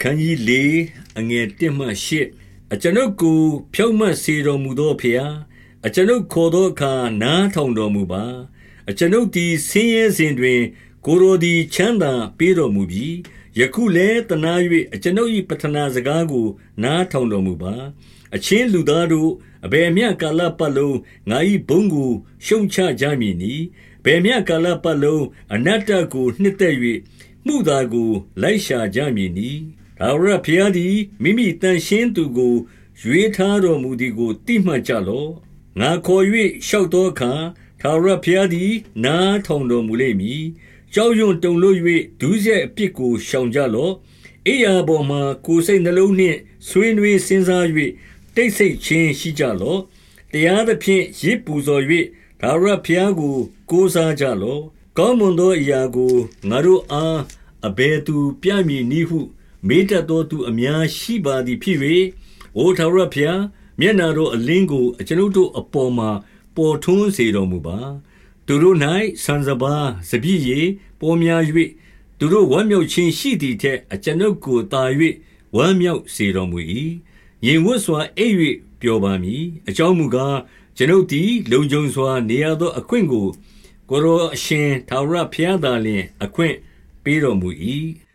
အခန်းကြီး၄အငယ်1မှ8အကျွန်ုပ်ကိုဖြောင့်မတ်စေတော်မူသောဖျားအကျွန်ုပ်ခေါ်သောအခါနားထောင်တော်မူပါအကျွန်ုပ်သည်ဆင်းရဲစဉ်တွင် ကိုယ်တော်သည်ချမ်းသာပေးတော်မူပြီးယခုလည်းတနာ၍အကျွန်ုပ်၏ပထနာစကားကို နားထောင်တော်မူပါ အချင်းလူသားတို့အဘယ်မျှကာလပတ်လုံးငါ၏ဘုန်းကိုရှုံချကြမည်နီဘယ်မျှကာလပတ်လုံးအနတ္တကို နှစ်သက်၍မှုသာကို လိုက်ရှာကြမည်နီ ထာဝရဘုရားသည် မိမိတန်ရှင်းသူကို ရွေးထားတော်မူသည်ကိုတိမှတ်ကြလော့ ငါခေါ်၍လျှောက်သောအခါ ထာဝရဘုရားသည် နားထောင်တော်မူလိမ့်မည် ကြောက်ရွံ့တုန်လှုပ်၍ဒုစရိုက်အပြစ်ကို ရှောင်ကြလော့ အိယာပေါ်မှာ ကိုယ်စိတ်နှလုံးနှင့် ဆွေးနွေးစဉ်းစား၍တိတ်ဆိတ်ခြင်းရှိကြလော့ တရားသဖြင့်ရစ်ပူဇော်၍ဒါဝရဘုရားကို ကိုးစားကြလော့ ကောင်းမွန်သောအရာကို ငါတို့အား အဘယ်သူပြမည်နည်းဟု မေတ္တသောသူအများရှိပါသည်ဖြစ်၍အိုထာဝရဘုရားမျက်နာတော်အလင်းကိုအကျွန်ုပ်တို့အပေါ်မှာပေါ်ထွန်းစေတော်မူပါသူတို့၌ဆန်စပါးစပြည့်ရီပေါ်များ၍သူတို့ဝမ်းမြောက်ခြင်းရှိသည်ထက်အကျွန်ုပ်ကိုတာ၍ဝမ်းမြောက်စေတော်မူ၏ရင်ဝတ်စွာအိပ်၍ပျော်ပါမည်အကြောင်းမူကားကျွန်ုပ်သည်လုံခြုံစွာနေရသောအခွင့်ကိုကိုယ်တော်အရှင်ထာဝရဘုရားသာလျှင်အခွင့်ပေးတော်မူ၏။